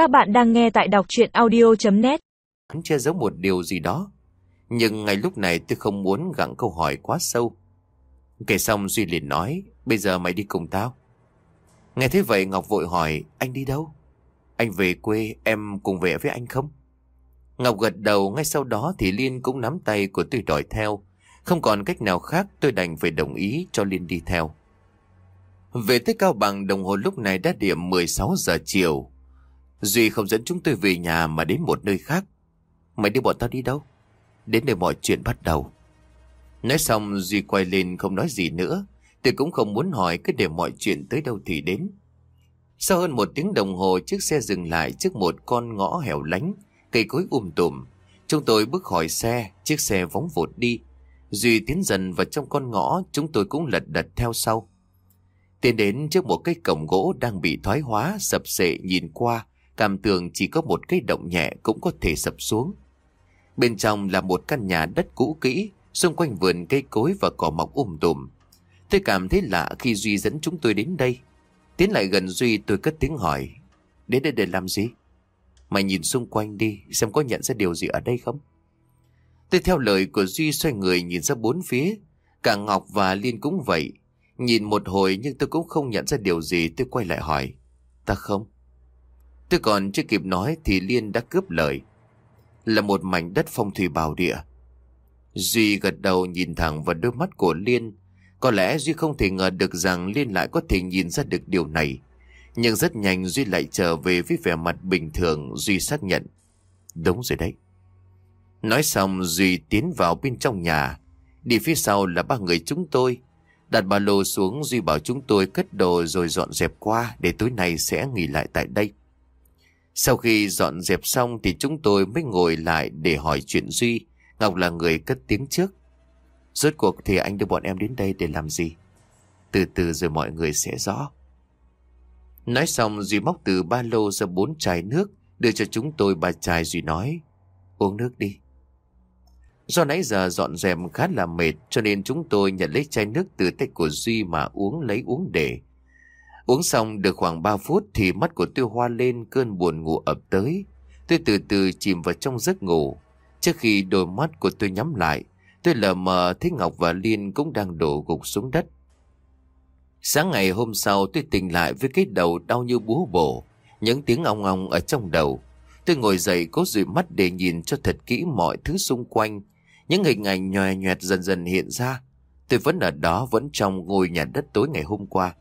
Các bạn đang nghe tại đọc chuyện audio.net Hắn che giấu một điều gì đó. Nhưng ngay lúc này tôi không muốn gặng câu hỏi quá sâu. Kể xong Duy liền nói, bây giờ mày đi cùng tao. Nghe thế vậy Ngọc vội hỏi, anh đi đâu? Anh về quê, em cùng về với anh không? Ngọc gật đầu, ngay sau đó thì Liên cũng nắm tay của tôi đòi theo. Không còn cách nào khác tôi đành phải đồng ý cho Liên đi theo. Về tới Cao Bằng đồng hồ lúc này đã điểm 16 giờ chiều. Duy không dẫn chúng tôi về nhà mà đến một nơi khác. Mày đưa bọn tao đi đâu? Đến nơi mọi chuyện bắt đầu. Nói xong Duy quay lên không nói gì nữa. Tôi cũng không muốn hỏi cứ để mọi chuyện tới đâu thì đến. Sau hơn một tiếng đồng hồ chiếc xe dừng lại trước một con ngõ hẻo lánh, cây cối um tùm. Chúng tôi bước khỏi xe, chiếc xe vóng vụt đi. Duy tiến dần vào trong con ngõ, chúng tôi cũng lật đật theo sau. Tiến đến trước một cái cổng gỗ đang bị thoái hóa, sập sệ nhìn qua, cảm tưởng chỉ có một cái động nhẹ cũng có thể sập xuống. Bên trong là một căn nhà đất cũ kỹ, xung quanh vườn cây cối và cỏ mọc um tùm. Tôi cảm thấy lạ khi Duy dẫn chúng tôi đến đây. Tiến lại gần Duy tôi cất tiếng hỏi, đến đây để làm gì? Mày nhìn xung quanh đi, xem có nhận ra điều gì ở đây không? Tôi theo lời của Duy xoay người nhìn ra bốn phía, cả Ngọc và Liên cũng vậy. Nhìn một hồi nhưng tôi cũng không nhận ra điều gì tôi quay lại hỏi. Ta không? Tôi còn chưa kịp nói thì Liên đã cướp lời. Là một mảnh đất phong thủy bảo địa. Duy gật đầu nhìn thẳng vào đôi mắt của Liên. Có lẽ Duy không thể ngờ được rằng Liên lại có thể nhìn ra được điều này. Nhưng rất nhanh Duy lại trở về với vẻ mặt bình thường, Duy xác nhận. Đúng rồi đấy. Nói xong, Duy tiến vào bên trong nhà. Đi phía sau là ba người chúng tôi. Đặt ba lô xuống, Duy bảo chúng tôi cất đồ rồi dọn dẹp qua để tối nay sẽ nghỉ lại tại đây. Sau khi dọn dẹp xong thì chúng tôi mới ngồi lại để hỏi chuyện Duy. Ngọc là người cất tiếng trước. Rốt cuộc thì anh đưa bọn em đến đây để làm gì? Từ từ rồi mọi người sẽ rõ. Nói xong, Duy móc từ ba lô ra bốn chai nước, đưa cho chúng tôi ba chai Duy nói, uống nước đi. Do nãy giờ dọn dẹp khá là mệt, cho nên chúng tôi nhận lấy chai nước từ tay của Duy mà uống lấy uống để. Uống xong được khoảng 3 phút thì mắt của tôi hoa lên cơn buồn ngủ ập tới. Tôi từ từ chìm vào trong giấc ngủ. Trước khi đôi mắt của tôi nhắm lại, tôi lờ mờ thấy Ngọc và Liên cũng đang đổ gục xuống đất. Sáng ngày hôm sau tôi tỉnh lại với cái đầu đau như búa bổ, những tiếng ong ong ở trong đầu. Tôi ngồi dậy cố dụi mắt để nhìn cho thật kỹ mọi thứ xung quanh. Những hình ảnh nhòe nhòe dần dần hiện ra. Tôi vẫn ở đó, vẫn trong ngôi nhà đất tối ngày hôm qua.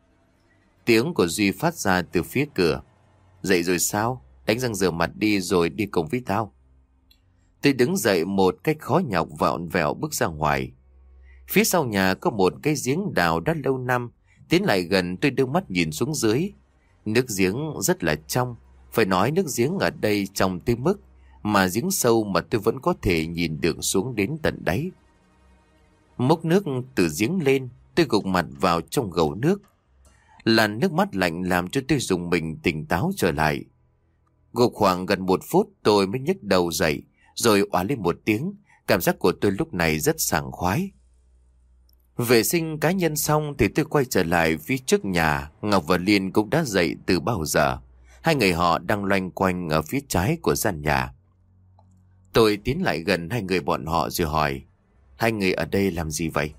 Tiếng của Duy phát ra từ phía cửa. Dậy rồi sao? Đánh răng rửa mặt đi rồi đi cùng với tao. Tôi đứng dậy một cách khó nhọc vọn vẹo bước ra ngoài. Phía sau nhà có một cái giếng đào đã lâu năm. Tiến lại gần tôi đưa mắt nhìn xuống dưới. Nước giếng rất là trong. Phải nói nước giếng ở đây trong tới mức mà giếng sâu mà tôi vẫn có thể nhìn được xuống đến tận đáy. Mốc nước từ giếng lên, tôi gục mặt vào trong gầu nước. Làn nước mắt lạnh làm cho tôi dùng mình tỉnh táo trở lại. Gục khoảng gần một phút tôi mới nhấc đầu dậy, rồi òa lên một tiếng. Cảm giác của tôi lúc này rất sảng khoái. Vệ sinh cá nhân xong thì tôi quay trở lại phía trước nhà. Ngọc và Liên cũng đã dậy từ bao giờ. Hai người họ đang loanh quanh ở phía trái của gian nhà. Tôi tiến lại gần hai người bọn họ rồi hỏi. Hai người ở đây làm gì vậy?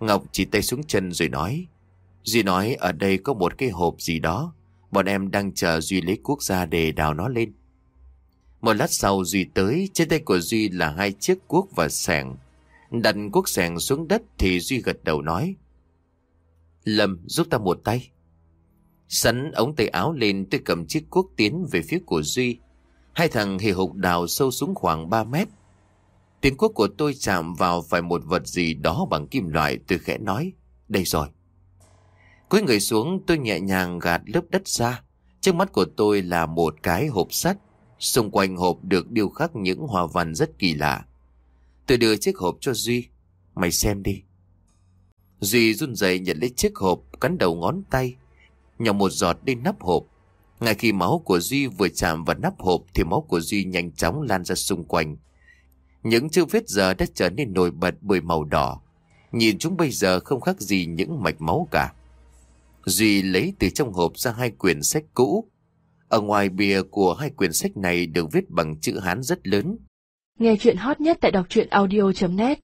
Ngọc chỉ tay xuống chân rồi nói. Duy nói ở đây có một cái hộp gì đó. Bọn em đang chờ Duy lấy cuốc ra để đào nó lên. Một lát sau Duy tới, trên tay của Duy là hai chiếc cuốc và sẻng. Đặt cuốc sẻng xuống đất thì Duy gật đầu nói. Lâm giúp ta một tay. Sắn ống tay áo lên tôi cầm chiếc cuốc tiến về phía của Duy. Hai thằng hề hục đào sâu xuống khoảng 3 mét. Tiếng cuốc của tôi chạm vào phải một vật gì đó bằng kim loại tôi khẽ nói. Đây rồi. Cúi người xuống tôi nhẹ nhàng gạt lớp đất ra. Trước mắt của tôi là một cái hộp sắt. Xung quanh hộp được điêu khắc những hoa văn rất kỳ lạ. Tôi đưa chiếc hộp cho Duy. Mày xem đi. Duy run rẩy nhận lấy chiếc hộp, cắn đầu ngón tay. Nhỏ một giọt lên nắp hộp. Ngay khi máu của Duy vừa chạm vào nắp hộp thì máu của Duy nhanh chóng lan ra xung quanh. Những chữ viết giờ đã trở nên nổi bật bởi màu đỏ. Nhìn chúng bây giờ không khác gì những mạch máu cả. Duy lấy từ trong hộp ra hai quyển sách cũ. Ở ngoài bìa của hai quyển sách này được viết bằng chữ Hán rất lớn. Nghe chuyện hot nhất tại đọc truyện audio.net